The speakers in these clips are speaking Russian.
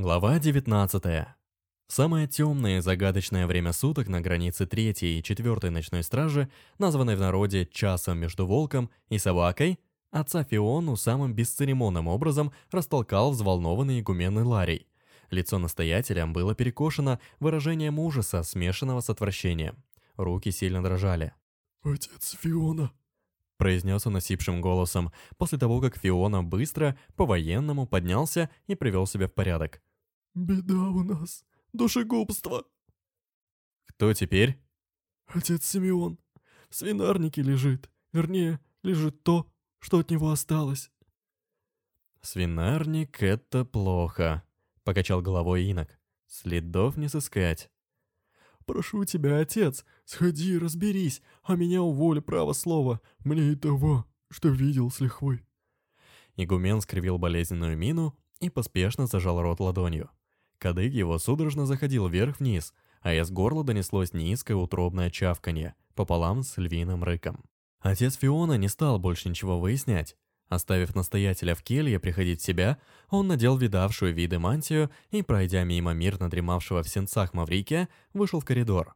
Глава 19. В самое темное и загадочное время суток на границе третьей и четвертой ночной стражи, названной в народе «часом между волком и собакой», отца Фиону самым бесцеремонным образом растолкал взволнованный игумен Ларий. Лицо настоятеля было перекошено выражением ужаса, смешанного с отвращением. Руки сильно дрожали. «Отец Фиона!» произнес он осипшим голосом, после того, как Фиона быстро, по-военному поднялся и привел себя в порядок. «Беда у нас. Душегубство!» «Кто теперь?» «Отец Симеон. В свинарнике лежит. Вернее, лежит то, что от него осталось». «Свинарник — это плохо», — покачал головой инок. «Следов не сыскать». «Прошу тебя, отец, сходи, разберись, а меня уволь, право слово, мне и того, что видел с лихвой». Игумен скривил болезненную мину и поспешно зажал рот ладонью. Кадык его судорожно заходил вверх-вниз, а из горла донеслось низкое утробное чавканье, пополам с львиным рыком. Отец Фиона не стал больше ничего выяснять. Оставив настоятеля в келье приходить в себя, он надел видавшую виды мантию и, пройдя мимо мирно дремавшего в сенцах Маврикия, вышел в коридор.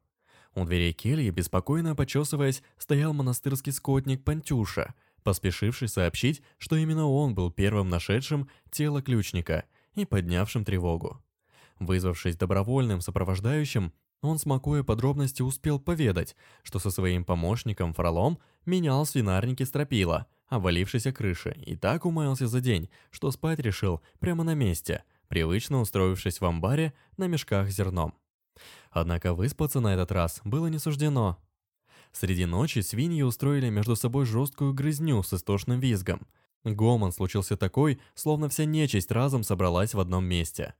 У дверей кельи, беспокойно почесываясь, стоял монастырский скотник Пантюша, поспешивший сообщить, что именно он был первым нашедшим тело ключника и поднявшим тревогу. Вызвавшись добровольным сопровождающим, он, смакуя подробности, успел поведать, что со своим помощником Фролом менял свинарники стропила – обвалившейся крыши, и так умаялся за день, что спать решил прямо на месте, привычно устроившись в амбаре на мешках с зерном. Однако выспаться на этот раз было не суждено. Среди ночи свиньи устроили между собой жесткую грызню с истошным визгом. Гомон случился такой, словно вся нечисть разом собралась в одном месте.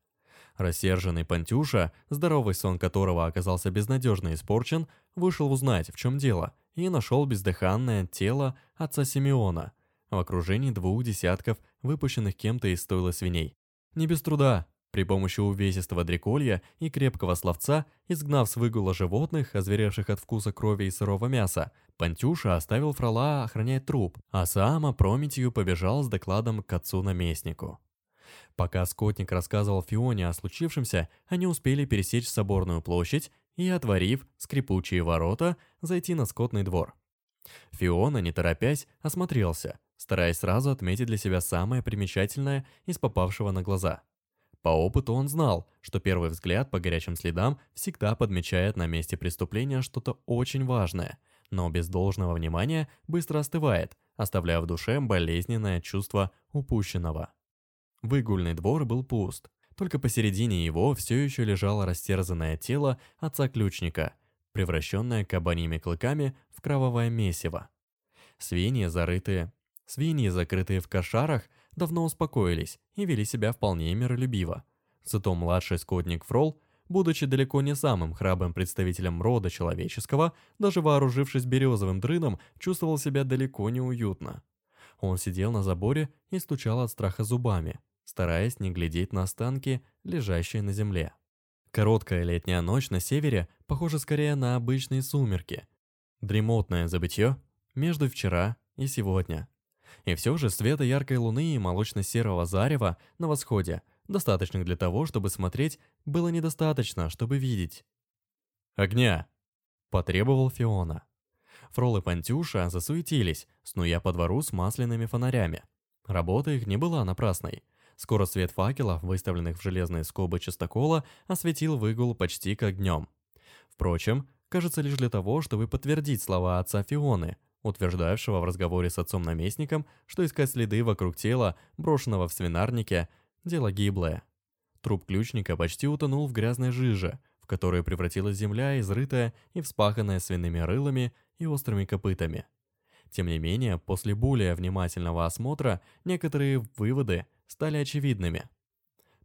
Рассерженный Пантюша, здоровый сон которого оказался безнадежно испорчен, вышел узнать, в чем дело, и нашел бездыханное тело отца Симеона в окружении двух десятков выпущенных кем-то из стойла свиней. Не без труда, при помощи увесистого дреколья и крепкого словца, изгнав с выгула животных, озверевших от вкуса крови и сырого мяса, Пантюша оставил Фрола охранять труп, а сам опрометью побежал с докладом к отцу-наместнику. Пока скотник рассказывал Фионе о случившемся, они успели пересечь соборную площадь и, отворив скрипучие ворота, зайти на скотный двор. Фиона, не торопясь, осмотрелся, стараясь сразу отметить для себя самое примечательное из попавшего на глаза. По опыту он знал, что первый взгляд по горячим следам всегда подмечает на месте преступления что-то очень важное, но без должного внимания быстро остывает, оставляя в душе болезненное чувство упущенного. Выгульный двор был пуст. Только посередине его все еще лежало растерзанное тело отца-ключника, превращенное кабаньими клыками в кровавое месиво. Свиньи, зарытые, свиньи, закрытые в кошарах, давно успокоились и вели себя вполне миролюбиво. Зато младший скотник Фрол, будучи далеко не самым храбрым представителем рода человеческого, даже вооружившись березовым дрыном, чувствовал себя далеко неуютно. Он сидел на заборе и стучал от страха зубами, стараясь не глядеть на останки, лежащие на земле. Короткая летняя ночь на севере похожа скорее на обычные сумерки. Дремотное забытье между вчера и сегодня. И все же света яркой луны и молочно-серого зарева на восходе, достаточных для того, чтобы смотреть, было недостаточно, чтобы видеть. «Огня!» – потребовал Фиона. Фрол и Пантюша засуетились, снуя по двору с масляными фонарями. Работа их не была напрасной – Скоро свет факелов, выставленных в железные скобы частокола, осветил выгул почти как днем. Впрочем, кажется лишь для того, чтобы подтвердить слова отца Фионы, утверждавшего в разговоре с отцом-наместником, что искать следы вокруг тела, брошенного в свинарнике, дело гиблое. Труп ключника почти утонул в грязной жиже, в которую превратилась земля, изрытая и вспаханная свиными рылами и острыми копытами. Тем не менее, после более внимательного осмотра, некоторые выводы стали очевидными.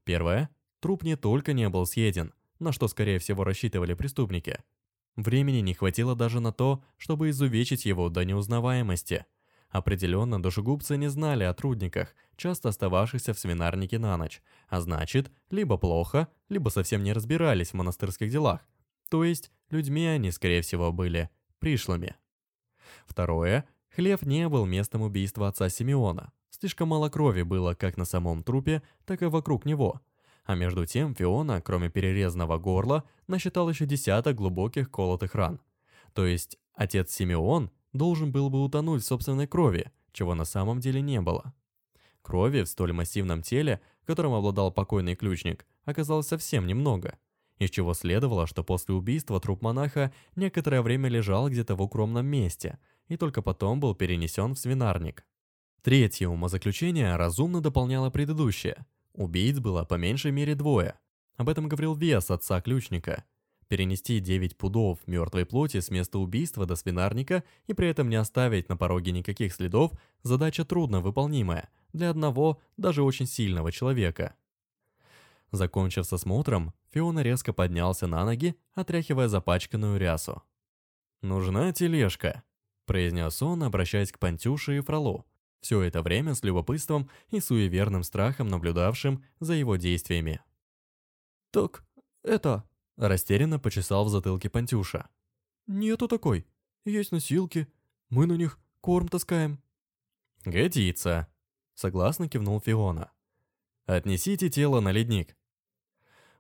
Первое. Труп не только не был съеден, на что, скорее всего, рассчитывали преступники. Времени не хватило даже на то, чтобы изувечить его до неузнаваемости. Определенно, душегубцы не знали о трудниках, часто остававшихся в свинарнике на ночь, а значит, либо плохо, либо совсем не разбирались в монастырских делах. То есть, людьми они, скорее всего, были пришлыми. Второе. Хлев не был местом убийства отца Симеона. Слишком мало крови было как на самом трупе, так и вокруг него. А между тем Фиона, кроме перерезанного горла, насчитал еще десяток глубоких колотых ран. То есть отец Симеон должен был бы утонуть в собственной крови, чего на самом деле не было. Крови в столь массивном теле, которым обладал покойный ключник, оказалось совсем немного, из чего следовало, что после убийства труп монаха некоторое время лежал где-то в укромном месте и только потом был перенесен в свинарник. Третье умозаключение разумно дополняло предыдущее – Убийц было по меньшей мере двое. Об этом говорил вес отца ключника. Перенести 9 пудов мертвой плоти с места убийства до свинарника и при этом не оставить на пороге никаких следов – задача трудно выполнимая для одного, даже очень сильного человека. Закончив с осмотром, Фиона резко поднялся на ноги, отряхивая запачканную рясу. «Нужна тележка», – произнес он, обращаясь к Пантюше и Фролу, все это время с любопытством и суеверным страхом наблюдавшим за его действиями. «Так, это...» – растерянно почесал в затылке Пантюша. «Нету такой. Есть носилки. Мы на них корм таскаем». «Годится», – согласно кивнул Фиона. «Отнесите тело на ледник».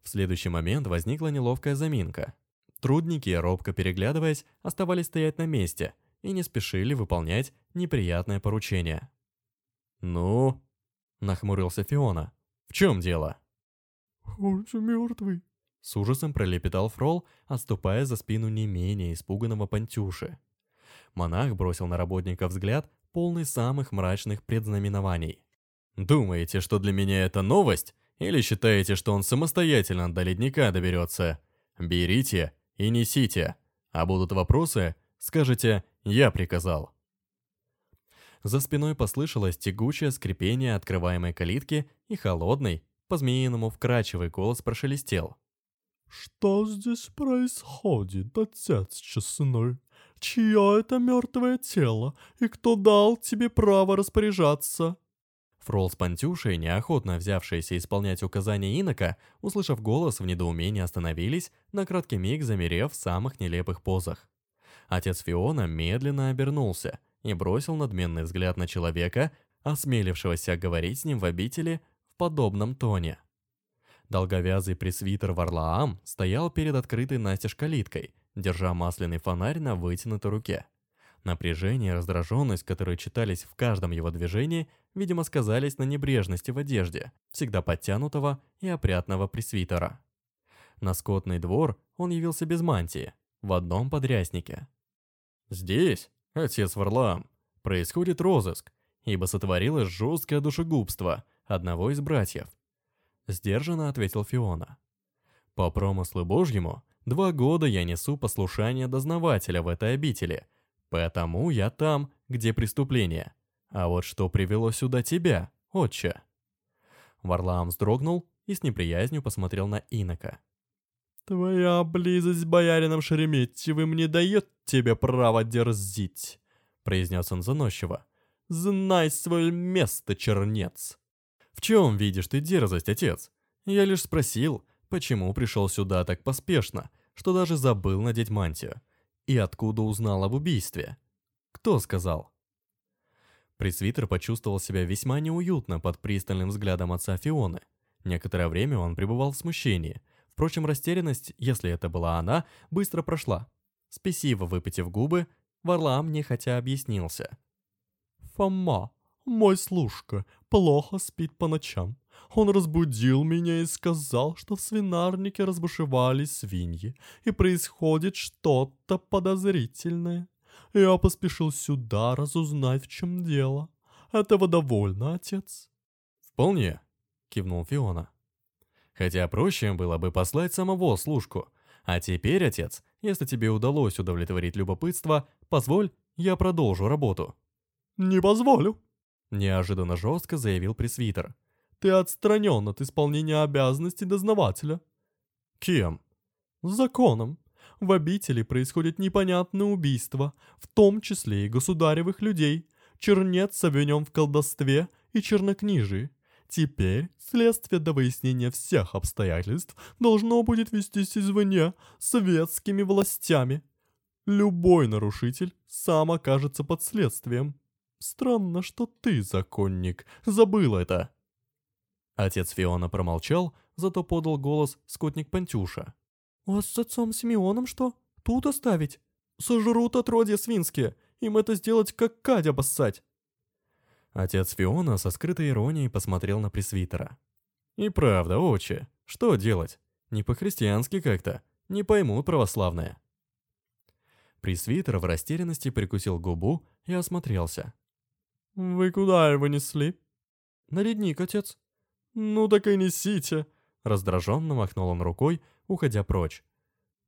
В следующий момент возникла неловкая заминка. Трудники, робко переглядываясь, оставались стоять на месте – и не спешили выполнять неприятное поручение. «Ну?» – нахмурился Фиона. «В чем дело?» «Он же мертвый», – с ужасом пролепетал Фрол, отступая за спину не менее испуганного Пантюши. Монах бросил на работника взгляд, полный самых мрачных предзнаменований. «Думаете, что для меня это новость? Или считаете, что он самостоятельно до ледника доберется? Берите и несите. А будут вопросы, скажете я приказал. За спиной послышалось тягучее скрипение открываемой калитки и холодный, по-змеиному вкрачивый голос прошелестел. «Что здесь происходит, отец честной? Чье это мертвое тело, и кто дал тебе право распоряжаться?» Фрол с Пантюшей, неохотно взявшиеся исполнять указания инока, услышав голос, в недоумении остановились, на краткий миг замерев в самых нелепых позах. Отец Фиона медленно обернулся и бросил надменный взгляд на человека, осмелившегося говорить с ним в обители в подобном тоне. Долговязый пресвитер Варлаам стоял перед открытой настежь калиткой, держа масляный фонарь на вытянутой руке. Напряжение и раздраженность, которые читались в каждом его движении, видимо, сказались на небрежности в одежде, всегда подтянутого и опрятного пресвитера. На скотный двор он явился без мантии, в одном подряснике. Здесь, отец Варлаам, происходит розыск, ибо сотворилось жесткое душегубство одного из братьев. Сдержанно ответил Фиона. По промыслу Божьему, два года я несу послушание дознавателя в этой обители, поэтому я там, где преступление. А вот что привело сюда тебя, отче?» Варлаам вздрогнул и с неприязнью посмотрел на инока. «Твоя близость с боярином Шереметьевым не дает тебе права дерзить», — произнес он заносчиво. «Знай свое место, чернец». «В чем видишь ты дерзость, отец? Я лишь спросил, почему пришел сюда так поспешно, что даже забыл надеть мантию. И откуда узнал об убийстве? Кто сказал?» Пресвитер почувствовал себя весьма неуютно под пристальным взглядом отца Фионы. Некоторое время он пребывал в смущении, Впрочем, растерянность, если это была она, быстро прошла. Спесиво выпитив губы, Варлам нехотя объяснился. «Фома, мой служка, плохо спит по ночам. Он разбудил меня и сказал, что в свинарнике разбушевались свиньи, и происходит что-то подозрительное. Я поспешил сюда разузнать, в чем дело. Этого довольно, отец?» «Вполне», — кивнул Фиона. Хотя проще было бы послать самого служку. А теперь, отец, если тебе удалось удовлетворить любопытство, позволь, я продолжу работу». «Не позволю», — неожиданно жестко заявил пресвитер. «Ты отстранен от исполнения обязанностей дознавателя». «Кем?» «Законом. В обители происходит непонятное убийство, в том числе и государевых людей. Чернец обвинен в колдовстве и чернокнижии. Теперь следствие до выяснения всех обстоятельств должно будет вестись извне светскими властями. Любой нарушитель сам окажется под следствием. Странно, что ты, законник, забыл это. Отец Фиона промолчал, зато подал голос скотник Пантюша. «У вас с отцом Симеоном что? Тут оставить? Сожрут отродья свинские, им это сделать как кадь обоссать». Отец Фиона со скрытой иронией посмотрел на пресвитера. «И правда, отче, что делать? Не по-христиански как-то, не поймут православные». Пресвитер в растерянности прикусил губу и осмотрелся. «Вы куда его несли?» «На ледник, отец». «Ну так и несите», — раздраженно махнул он рукой, уходя прочь.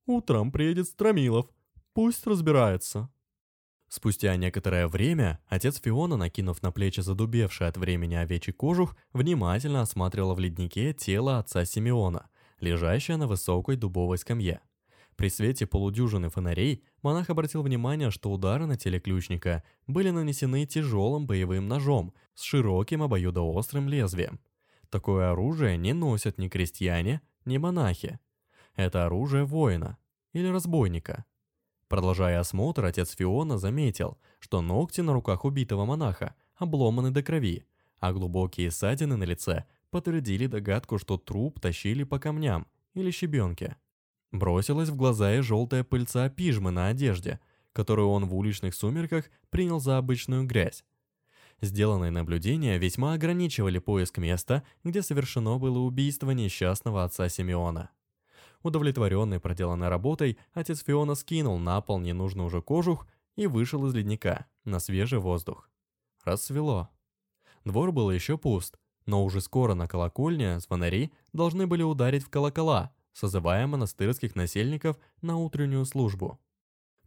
«Утром приедет Стромилов, пусть разбирается». Спустя некоторое время отец Фиона, накинув на плечи задубевший от времени овечий кожух, внимательно осматривал в леднике тело отца Симеона, лежащее на высокой дубовой скамье. При свете полудюжины фонарей монах обратил внимание, что удары на теле ключника были нанесены тяжелым боевым ножом с широким обоюдоострым лезвием. Такое оружие не носят ни крестьяне, ни монахи. Это оружие воина или разбойника. Продолжая осмотр, отец Фиона заметил, что ногти на руках убитого монаха обломаны до крови, а глубокие ссадины на лице подтвердили догадку, что труп тащили по камням или щебенке. Бросилась в глаза и желтая пыльца пижмы на одежде, которую он в уличных сумерках принял за обычную грязь. Сделанные наблюдения весьма ограничивали поиск места, где совершено было убийство несчастного отца Симеона. Удовлетворенный проделанной работой, отец Фиона скинул на пол ненужный уже кожух и вышел из ледника на свежий воздух. Рассвело. Двор был еще пуст, но уже скоро на колокольне звонари должны были ударить в колокола, созывая монастырских насельников на утреннюю службу.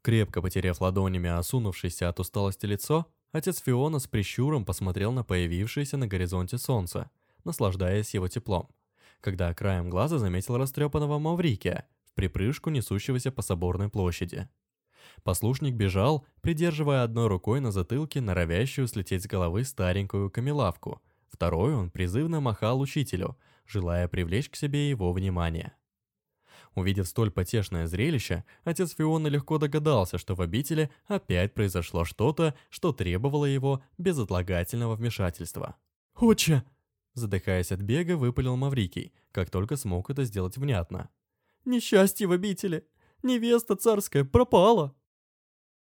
Крепко потеряв ладонями осунувшееся от усталости лицо, отец Фиона с прищуром посмотрел на появившееся на горизонте солнце, наслаждаясь его теплом когда краем глаза заметил растрепанного Маврикия, в припрыжку несущегося по соборной площади. Послушник бежал, придерживая одной рукой на затылке норовящую слететь с головы старенькую камелавку, второй он призывно махал учителю, желая привлечь к себе его внимание. Увидев столь потешное зрелище, отец Фиона легко догадался, что в обители опять произошло что-то, что требовало его безотлагательного вмешательства. «Отче!» Задыхаясь от бега, выпалил Маврикий, как только смог это сделать внятно. «Несчастье в обители! Невеста царская пропала!»